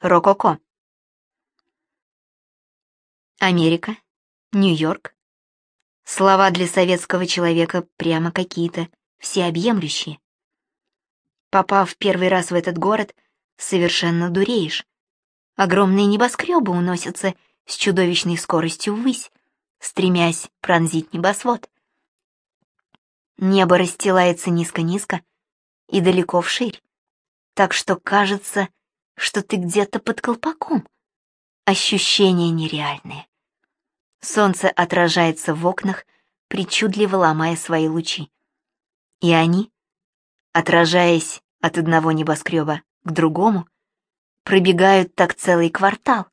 Рококо. Америка, Нью-Йорк. Слова для советского человека прямо какие-то всеобъемлющие. Попав первый раз в этот город, совершенно дуреешь. Огромные небоскребы уносятся с чудовищной скоростью ввысь, стремясь пронзить небосвод. Небо расстилается низко-низко и далеко вширь, так что кажется, что ты где-то под колпаком. Ощущения нереальные. Солнце отражается в окнах, причудливо ломая свои лучи. И они, отражаясь от одного небоскреба к другому, пробегают так целый квартал.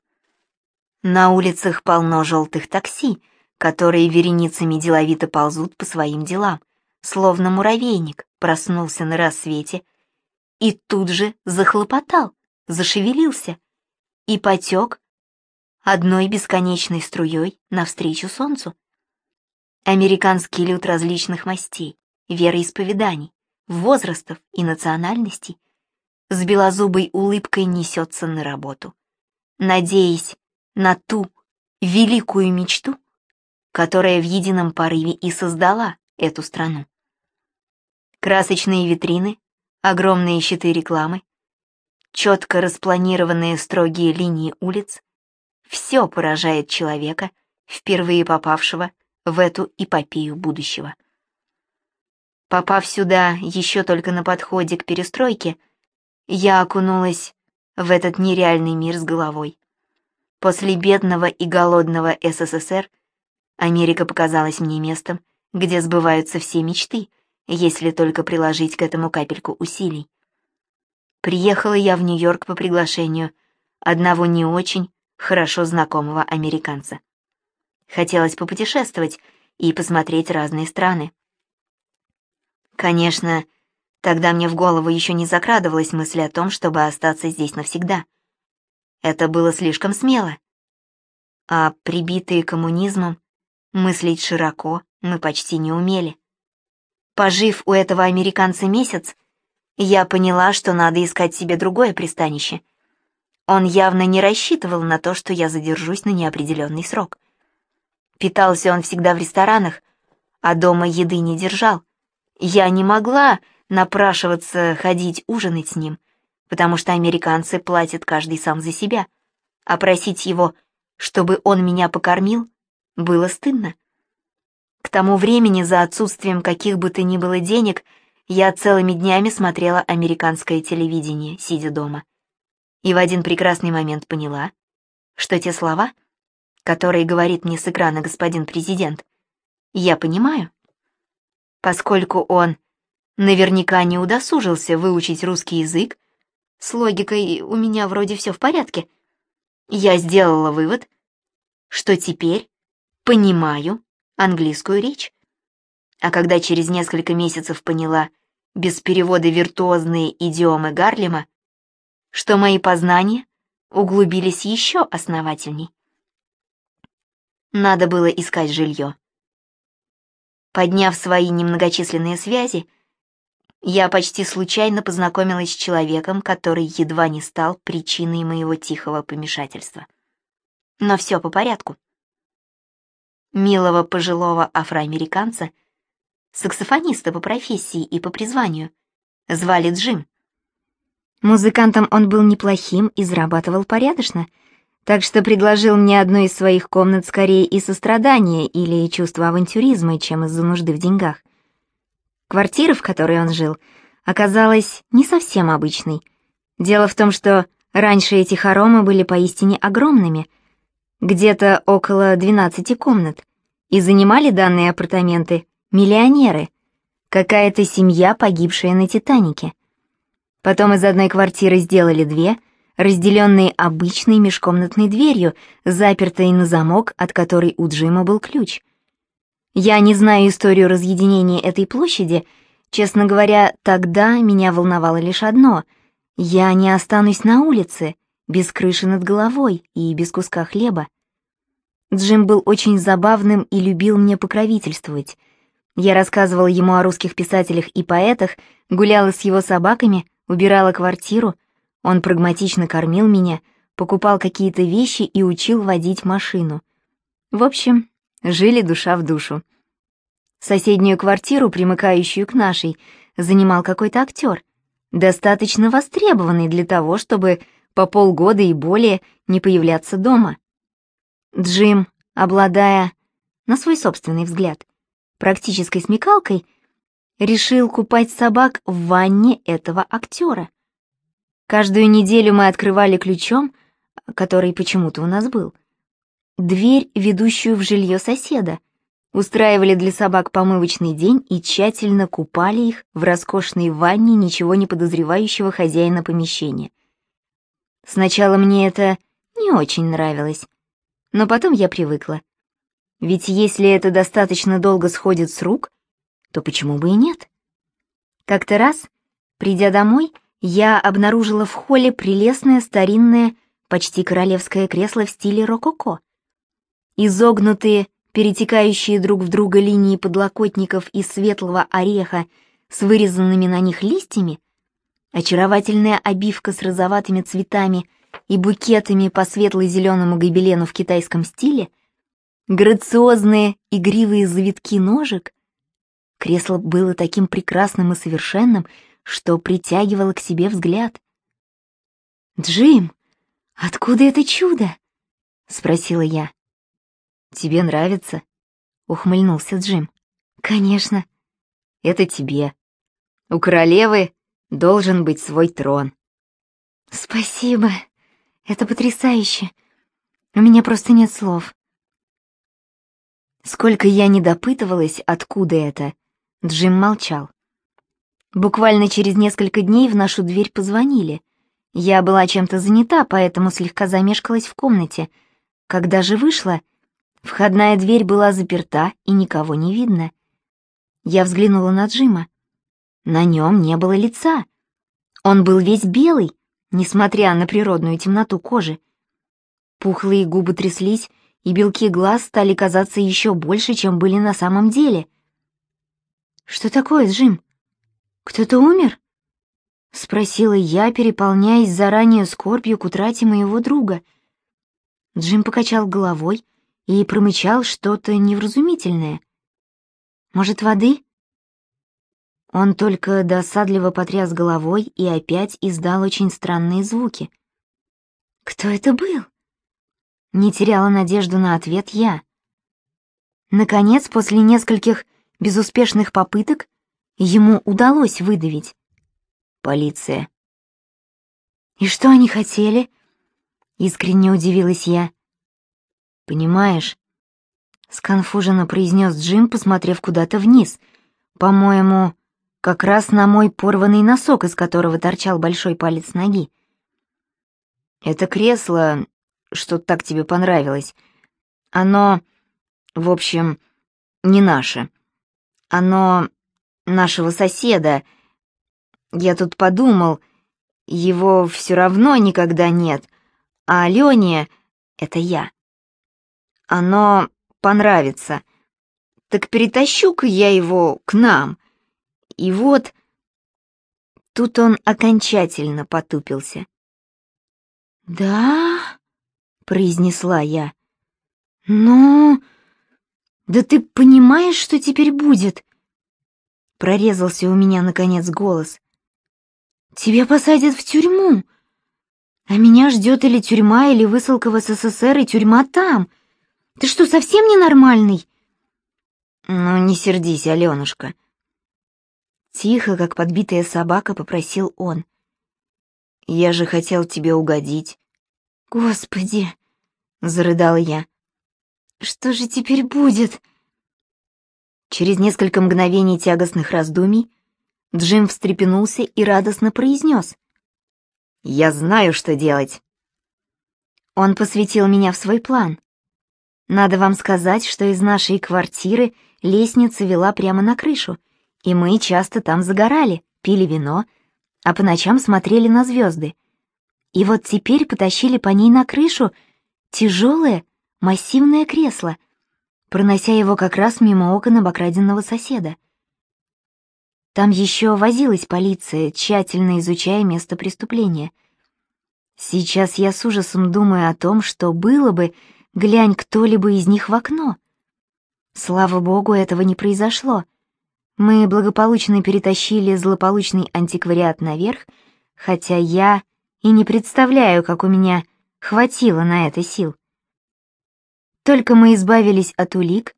На улицах полно желтых такси, которые вереницами деловито ползут по своим делам, словно муравейник проснулся на рассвете и тут же захлопотал, зашевелился и потек одной бесконечной струей навстречу солнцу. Американский люд различных мастей, вероисповеданий, возрастов и национальностей с белозубой улыбкой несется на работу, надеясь на ту великую мечту, которая в едином порыве и создала эту страну. Красочные витрины, огромные щиты рекламы, четко распланированные строгие линии улиц, все поражает человека, впервые попавшего в эту эпопею будущего. Попав сюда еще только на подходе к перестройке, я окунулась в этот нереальный мир с головой. После бедного и голодного СССР Америка показалась мне местом, где сбываются все мечты, если только приложить к этому капельку усилий. Приехала я в Нью-Йорк по приглашению одного не очень хорошо знакомого американца. Хотелось попутешествовать и посмотреть разные страны. Конечно, тогда мне в голову еще не закрадывалась мысль о том, чтобы остаться здесь навсегда. Это было слишком смело. А прибитые коммунизмом, мыслить широко мы почти не умели. Пожив у этого американца месяц, я поняла, что надо искать себе другое пристанище. Он явно не рассчитывал на то, что я задержусь на неопределенный срок. Питался он всегда в ресторанах, а дома еды не держал. Я не могла напрашиваться ходить ужинать с ним, потому что американцы платят каждый сам за себя, а просить его, чтобы он меня покормил, было стыдно. К тому времени за отсутствием каких бы то ни было денег — я целыми днями смотрела американское телевидение, сидя дома. И в один прекрасный момент поняла, что те слова, которые говорит мне с экрана господин президент, я понимаю. Поскольку он наверняка не удосужился выучить русский язык, с логикой у меня вроде все в порядке, я сделала вывод, что теперь понимаю английскую речь. А когда через несколько месяцев поняла, без перевода виртуозные идиомы Гарлема, что мои познания углубились еще основательней. Надо было искать жилье. Подняв свои немногочисленные связи, я почти случайно познакомилась с человеком, который едва не стал причиной моего тихого помешательства. Но все по порядку. Милого пожилого афроамериканца — саксофониста по профессии и по призванию. Звали Джим. Музыкантом он был неплохим и зарабатывал порядочно, так что предложил мне одну из своих комнат скорее из сострадания или чувства авантюризма, чем из-за нужды в деньгах. Квартира, в которой он жил, оказалась не совсем обычной. Дело в том, что раньше эти хоромы были поистине огромными, где-то около 12 комнат, и занимали данные апартаменты Миллионеры. Какая-то семья, погибшая на Титанике. Потом из одной квартиры сделали две, разделенные обычной межкомнатной дверью, запертой на замок, от которой у Джима был ключ. Я не знаю историю разъединения этой площади, честно говоря, тогда меня волновало лишь одно — я не останусь на улице, без крыши над головой и без куска хлеба. Джим был очень забавным и любил мне покровительствовать — я рассказывала ему о русских писателях и поэтах, гуляла с его собаками, убирала квартиру. Он прагматично кормил меня, покупал какие-то вещи и учил водить машину. В общем, жили душа в душу. Соседнюю квартиру, примыкающую к нашей, занимал какой-то актер, достаточно востребованный для того, чтобы по полгода и более не появляться дома. Джим, обладая, на свой собственный взгляд, практической смекалкой, решил купать собак в ванне этого актера. Каждую неделю мы открывали ключом, который почему-то у нас был, дверь, ведущую в жилье соседа, устраивали для собак помывочный день и тщательно купали их в роскошной ванне ничего не подозревающего хозяина помещения. Сначала мне это не очень нравилось, но потом я привыкла. Ведь если это достаточно долго сходит с рук, то почему бы и нет? Как-то раз, придя домой, я обнаружила в холле прелестное старинное, почти королевское кресло в стиле рококо. Изогнутые, перетекающие друг в друга линии подлокотников из светлого ореха с вырезанными на них листьями, очаровательная обивка с розоватыми цветами и букетами по светло-зеленому гобелену в китайском стиле, грациозные игривые завитки ножек. Кресло было таким прекрасным и совершенным, что притягивало к себе взгляд. «Джим, откуда это чудо?» — спросила я. «Тебе нравится?» — ухмыльнулся Джим. «Конечно. Это тебе. У королевы должен быть свой трон». «Спасибо. Это потрясающе. У меня просто нет слов». Сколько я не допытывалась, откуда это, Джим молчал. Буквально через несколько дней в нашу дверь позвонили. Я была чем-то занята, поэтому слегка замешкалась в комнате. Когда же вышла, входная дверь была заперта и никого не видно. Я взглянула на Джима. На нем не было лица. Он был весь белый, несмотря на природную темноту кожи. Пухлые губы тряслись, и белки глаз стали казаться еще больше, чем были на самом деле. «Что такое, Джим? Кто-то умер?» — спросила я, переполняясь заранее скорбью к утрате моего друга. Джим покачал головой и промычал что-то невразумительное. «Может, воды?» Он только досадливо потряс головой и опять издал очень странные звуки. «Кто это был?» Не теряла надежду на ответ я. Наконец, после нескольких безуспешных попыток, ему удалось выдавить. Полиция. «И что они хотели?» — искренне удивилась я. «Понимаешь», — сконфуженно произнес Джим, посмотрев куда-то вниз, по-моему, как раз на мой порванный носок, из которого торчал большой палец ноги. «Это кресло что так тебе понравилось. Оно, в общем, не наше. Оно нашего соседа. Я тут подумал, его все равно никогда нет, а Алене — это я. Оно понравится. Так перетащу-ка я его к нам. И вот... Тут он окончательно потупился. «Да?» — произнесла я. «Ну, да ты понимаешь, что теперь будет?» Прорезался у меня, наконец, голос. «Тебя посадят в тюрьму, а меня ждет или тюрьма, или высылка в СССР, и тюрьма там. Ты что, совсем ненормальный?» «Ну, не сердись, Аленушка». Тихо, как подбитая собака, попросил он. «Я же хотел тебе угодить. «Господи!» — зарыдала я. «Что же теперь будет?» Через несколько мгновений тягостных раздумий Джим встрепенулся и радостно произнес. «Я знаю, что делать!» Он посвятил меня в свой план. Надо вам сказать, что из нашей квартиры лестница вела прямо на крышу, и мы часто там загорали, пили вино, а по ночам смотрели на звезды. И вот теперь потащили по ней на крышу тяжелое, массивное кресло, пронося его как раз мимо окон обокраденного соседа. Там еще возилась полиция, тщательно изучая место преступления. Сейчас я с ужасом думаю о том, что было бы, глянь кто-либо из них в окно. Слава богу, этого не произошло. Мы благополучно перетащили злополучный антиквариат наверх, хотя я и не представляю, как у меня хватило на это сил. Только мы избавились от улик,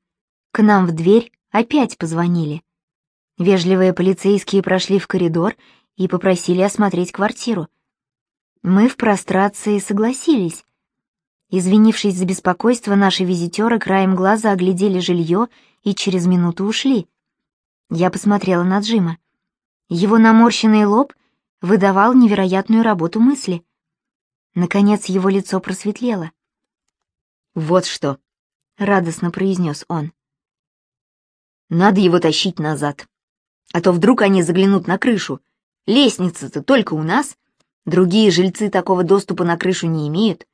к нам в дверь опять позвонили. Вежливые полицейские прошли в коридор и попросили осмотреть квартиру. Мы в прострации согласились. Извинившись за беспокойство, наши визитеры краем глаза оглядели жилье и через минуту ушли. Я посмотрела на Джима. Его наморщенный лоб выдавал невероятную работу мысли. Наконец его лицо просветлело. «Вот что», — радостно произнес он. «Надо его тащить назад. А то вдруг они заглянут на крышу. Лестница-то только у нас. Другие жильцы такого доступа на крышу не имеют.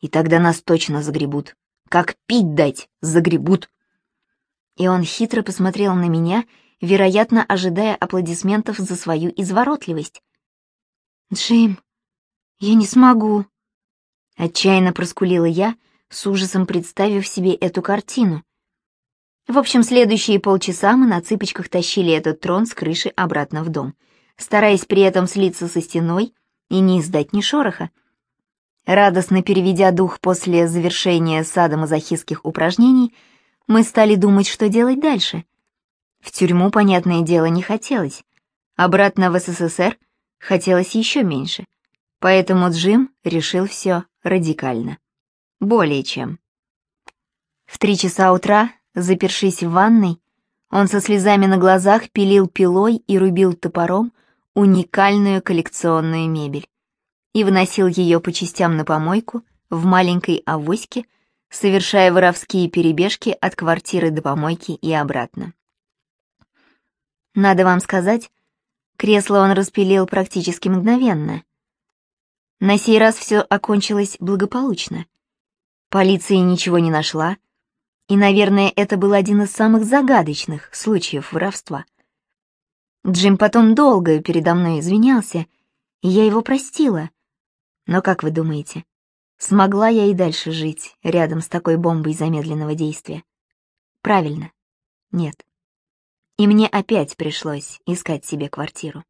И тогда нас точно загребут. Как пить дать, загребут. И он хитро посмотрел на меня, вероятно, ожидая аплодисментов за свою изворотливость. «Джим, я не смогу», — отчаянно проскулила я, с ужасом представив себе эту картину. В общем, следующие полчаса мы на цыпочках тащили этот трон с крыши обратно в дом, стараясь при этом слиться со стеной и не издать ни шороха. Радостно переведя дух после завершения садомазохистских упражнений, мы стали думать, что делать дальше. В тюрьму, понятное дело, не хотелось. Обратно в СССР хотелось еще меньше. Поэтому Джим решил все радикально. Более чем. В три часа утра, запершись в ванной, он со слезами на глазах пилил пилой и рубил топором уникальную коллекционную мебель и выносил ее по частям на помойку в маленькой авоське, совершая воровские перебежки от квартиры до помойки и обратно. Надо вам сказать, кресло он распилил практически мгновенно. На сей раз все окончилось благополучно. Полиция ничего не нашла, и, наверное, это был один из самых загадочных случаев воровства — Джим потом долго передо мной извинялся, и я его простила. Но как вы думаете, смогла я и дальше жить рядом с такой бомбой замедленного действия? Правильно, нет. И мне опять пришлось искать себе квартиру.